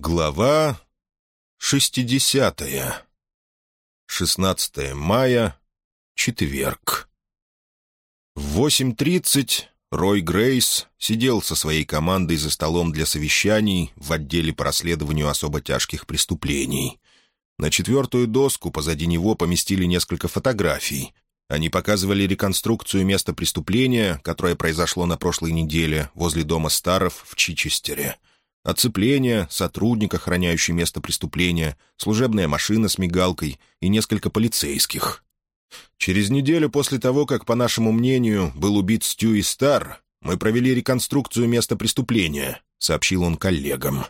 Глава шестидесятая. 16 мая, четверг. В 8.30 Рой Грейс сидел со своей командой за столом для совещаний в отделе по расследованию особо тяжких преступлений. На четвертую доску позади него поместили несколько фотографий. Они показывали реконструкцию места преступления, которое произошло на прошлой неделе возле дома Старов в Чичестере — Оцепление, сотрудник, охраняющий место преступления, служебная машина с мигалкой и несколько полицейских. Через неделю после того, как, по нашему мнению, был убит Стюи Стар, мы провели реконструкцию места преступления, сообщил он коллегам.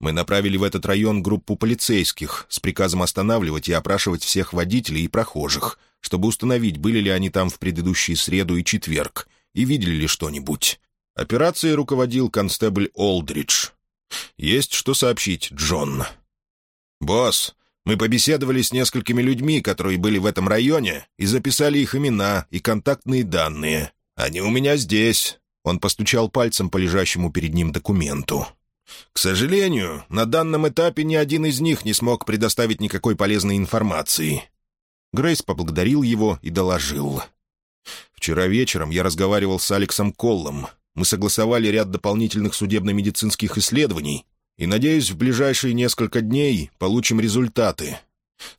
Мы направили в этот район группу полицейских с приказом останавливать и опрашивать всех водителей и прохожих, чтобы установить, были ли они там в предыдущие среду и четверг, и видели ли что-нибудь. Операцией руководил констебль Олдридж. «Есть что сообщить, Джон?» «Босс, мы побеседовали с несколькими людьми, которые были в этом районе, и записали их имена и контактные данные. Они у меня здесь». Он постучал пальцем по лежащему перед ним документу. «К сожалению, на данном этапе ни один из них не смог предоставить никакой полезной информации». Грейс поблагодарил его и доложил. «Вчера вечером я разговаривал с Алексом Коллом, мы согласовали ряд дополнительных судебно-медицинских исследований и, надеюсь, в ближайшие несколько дней получим результаты.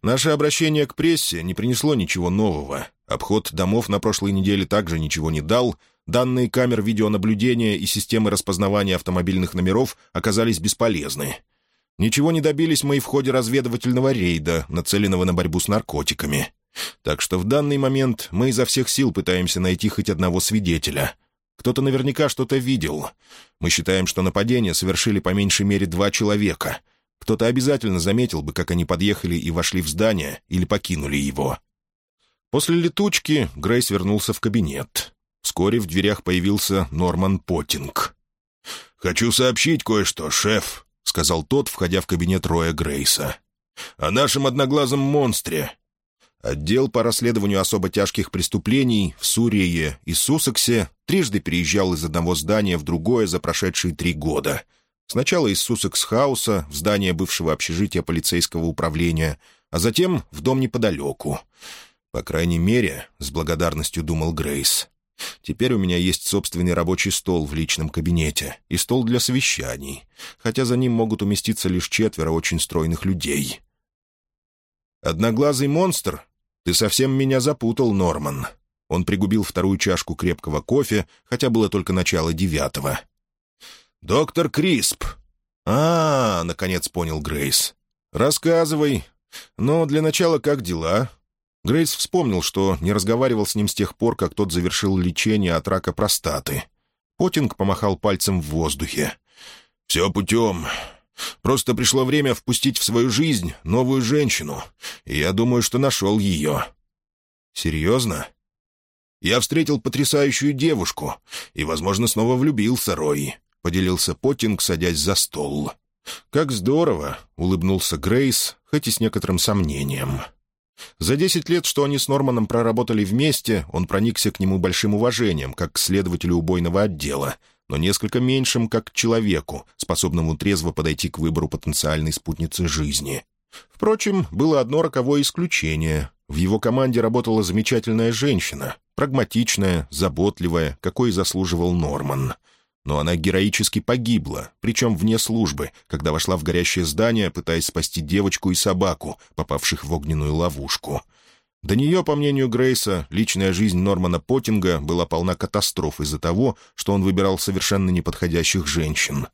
Наше обращение к прессе не принесло ничего нового. Обход домов на прошлой неделе также ничего не дал. Данные камер видеонаблюдения и системы распознавания автомобильных номеров оказались бесполезны. Ничего не добились мы и в ходе разведывательного рейда, нацеленного на борьбу с наркотиками. Так что в данный момент мы изо всех сил пытаемся найти хоть одного свидетеля — кто-то наверняка что-то видел. Мы считаем, что нападение совершили по меньшей мере два человека. Кто-то обязательно заметил бы, как они подъехали и вошли в здание или покинули его. После летучки Грейс вернулся в кабинет. Вскоре в дверях появился Норман Поттинг. «Хочу сообщить кое-что, шеф», — сказал тот, входя в кабинет Роя Грейса. «О нашем одноглазом монстре. Отдел по расследованию особо тяжких преступлений в Сурее и Сусексе трижды переезжал из одного здания в другое за прошедшие три года. Сначала из Суссекс-хауса в здание бывшего общежития полицейского управления, а затем в дом неподалеку. По крайней мере, с благодарностью думал Грейс. Теперь у меня есть собственный рабочий стол в личном кабинете и стол для совещаний, хотя за ним могут уместиться лишь четверо очень стройных людей. Одноглазый монстр «Ты совсем меня запутал, Норман». Он пригубил вторую чашку крепкого кофе, хотя было только начало девятого. «Доктор Крисп!» «А, наконец понял Грейс. «Рассказывай. Но для начала как дела?» Грейс вспомнил, что не разговаривал с ним с тех пор, как тот завершил лечение от рака простаты. Потинг помахал пальцем в воздухе. «Все путем. Просто пришло время впустить в свою жизнь новую женщину, и я думаю, что нашел ее». «Серьезно?» «Я встретил потрясающую девушку и, возможно, снова влюбился, Рой», — поделился Поттинг, садясь за стол. «Как здорово!» — улыбнулся Грейс, хоть и с некоторым сомнением. За десять лет, что они с Норманом проработали вместе, он проникся к нему большим уважением, как к следователю убойного отдела, но несколько меньшим, как человеку, способному трезво подойти к выбору потенциальной спутницы жизни. Впрочем, было одно роковое исключение. В его команде работала замечательная женщина, прагматичная, заботливая, какой заслуживал Норман. Но она героически погибла, причем вне службы, когда вошла в горящее здание, пытаясь спасти девочку и собаку, попавших в огненную ловушку — до нее, по мнению Грейса, личная жизнь Нормана Поттинга была полна катастроф из-за того, что он выбирал совершенно неподходящих женщин.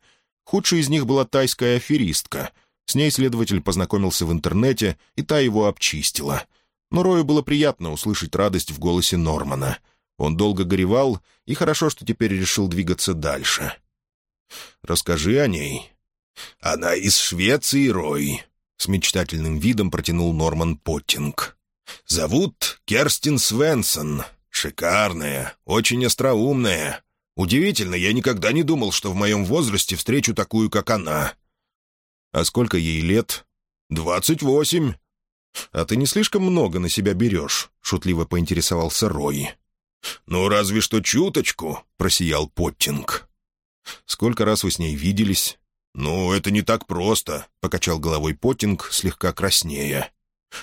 Худшей из них была тайская аферистка. С ней следователь познакомился в интернете, и та его обчистила. Но Рою было приятно услышать радость в голосе Нормана. Он долго горевал, и хорошо, что теперь решил двигаться дальше. «Расскажи о ней». «Она из Швеции, Рой», — с мечтательным видом протянул Норман Поттинг. Зовут Керстин Свенсон. Шикарная, очень остроумная. Удивительно, я никогда не думал, что в моем возрасте встречу такую, как она. А сколько ей лет? Двадцать восемь. А ты не слишком много на себя берешь? Шутливо поинтересовался Рой. «Ну, разве что чуточку», — просиял Поттинг. «Сколько раз вы с ней виделись?» «Ну, это не так просто», — покачал головой Поттинг, слегка краснея.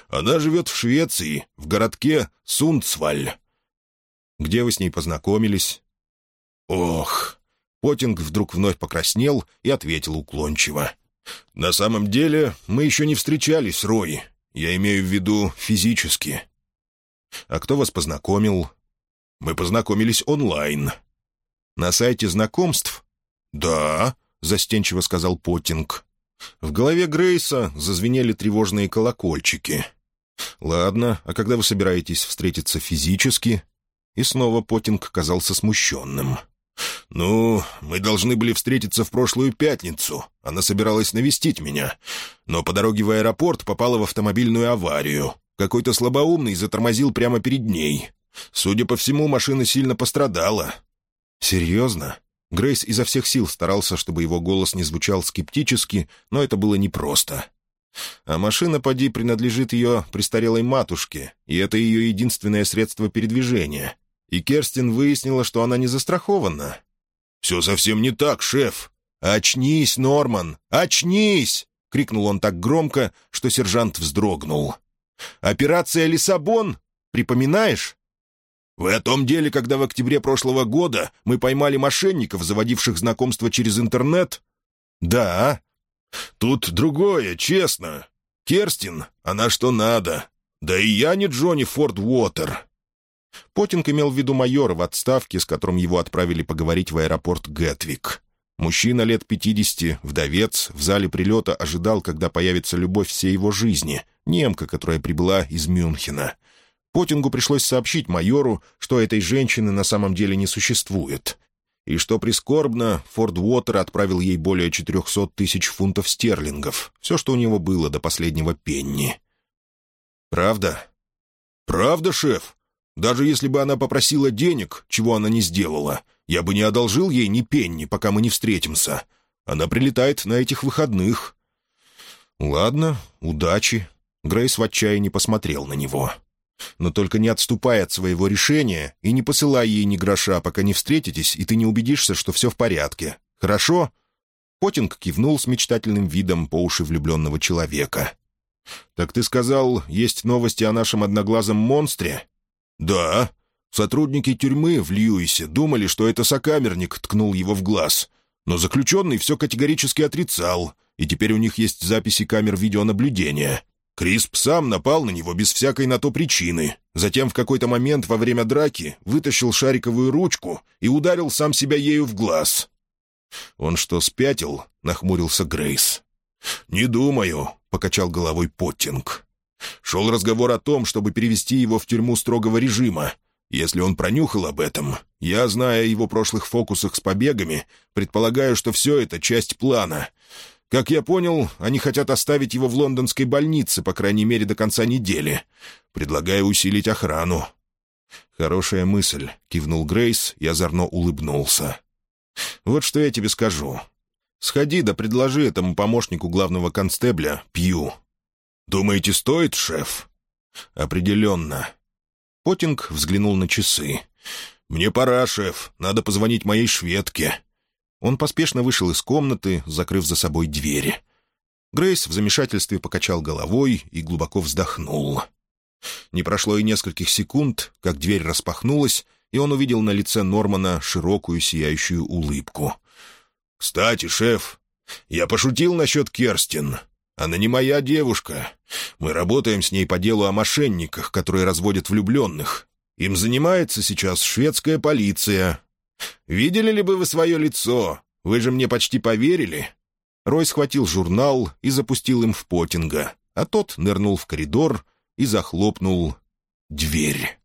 «Она живет в Швеции, в городке Сундсваль». «Где вы с ней познакомились?» «Ох!» Поттинг вдруг вновь покраснел и ответил уклончиво. «На самом деле мы еще не встречались, Рой. Я имею в виду физически». «А кто вас познакомил?» «Мы познакомились онлайн». «На сайте знакомств?» «Да», — застенчиво сказал Поттинг. В голове Грейса зазвенели тревожные колокольчики. «Ладно, а когда вы собираетесь встретиться физически?» И снова Поттинг казался смущенным. «Ну, мы должны были встретиться в прошлую пятницу. Она собиралась навестить меня. Но по дороге в аэропорт попала в автомобильную аварию. Какой-то слабоумный затормозил прямо перед ней. Судя по всему, машина сильно пострадала». «Серьезно?» Грейс изо всех сил старался, чтобы его голос не звучал скептически, но это было непросто. А машина, поди, принадлежит ее престарелой матушке, и это ее единственное средство передвижения. И Керстин выяснила, что она не застрахована. «Все совсем не так, шеф!» «Очнись, Норман! Очнись!» — крикнул он так громко, что сержант вздрогнул. «Операция «Лиссабон»? Припоминаешь?» «Вы о том деле, когда в октябре прошлого года мы поймали мошенников, заводивших знакомство через интернет?» «Да». «Тут другое, честно. Керстин, она что надо. Да и я не Джонни Форд Уотер». Потинг имел в виду майора в отставке, с которым его отправили поговорить в аэропорт Гетвик. Мужчина лет пятидесяти, вдовец, в зале прилета ожидал, когда появится любовь всей его жизни, немка, которая прибыла из Мюнхена. Потингу пришлось сообщить майору, что этой женщины на самом деле не существует. И что прискорбно, Форд Уотер отправил ей более 400 тысяч фунтов стерлингов, все, что у него было до последнего пенни. «Правда?» «Правда, шеф? Даже если бы она попросила денег, чего она не сделала, я бы не одолжил ей ни пенни, пока мы не встретимся. Она прилетает на этих выходных». «Ладно, удачи». Грейс в отчаянии посмотрел на него. Но только не отступай от своего решения и не посылай ей ни гроша, пока не встретитесь, и ты не убедишься, что все в порядке. Хорошо?» Потинг кивнул с мечтательным видом по уши влюбленного человека. «Так ты сказал, есть новости о нашем одноглазом монстре?» «Да. Сотрудники тюрьмы в Льюисе думали, что это сокамерник ткнул его в глаз. Но заключенный все категорически отрицал, и теперь у них есть записи камер видеонаблюдения. Крисп сам напал на него без всякой на то причины. Затем в какой-то момент во время драки вытащил шариковую ручку и ударил сам себя ею в глаз. «Он что, спятил?» — нахмурился Грейс. «Не думаю», — покачал головой Поттинг. «Шел разговор о том, чтобы перевести его в тюрьму строгого режима. Если он пронюхал об этом, я, зная о его прошлых фокусах с побегами, предполагаю, что все это часть плана. Как я понял, они хотят оставить его в лондонской больнице, по крайней мере, до конца недели. Предлагаю усилить охрану». «Хорошая мысль», — кивнул Грейс и озорно улыбнулся. «Вот что я тебе скажу. Сходи да предложи этому помощнику главного констебля, Пью». «Думаете, стоит, шеф?» «Определенно». Потинг взглянул на часы. «Мне пора, шеф. Надо позвонить моей шведке. Он поспешно вышел из комнаты, закрыв за собой двери. Грейс в замешательстве покачал головой и глубоко вздохнул. Не прошло и нескольких секунд, как дверь распахнулась, и он увидел на лице Нормана широкую сияющую улыбку. «Кстати, шеф, я пошутил насчет Керстин. Она не моя девушка. Мы работаем с ней по делу о мошенниках, которые разводят влюбленных. Им занимается сейчас шведская полиция, Видели ли бы вы свое лицо? Вы же мне почти поверили». Рой схватил журнал и запустил им в Поттинга, а тот нырнул в коридор и захлопнул дверь.